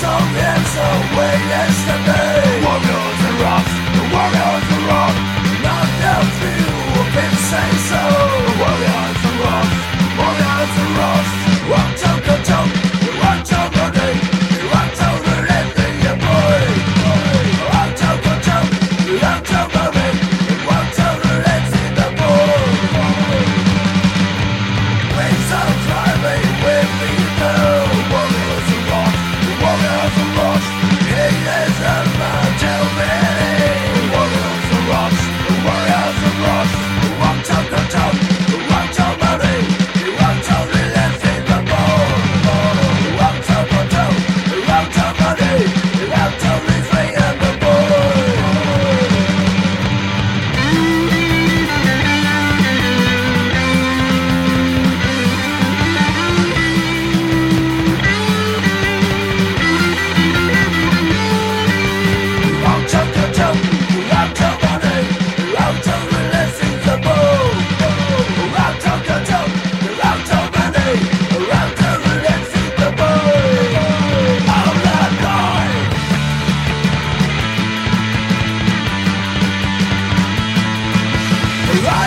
so handsome, weightless way yesterday. Warriors and rocks, the warriors. out.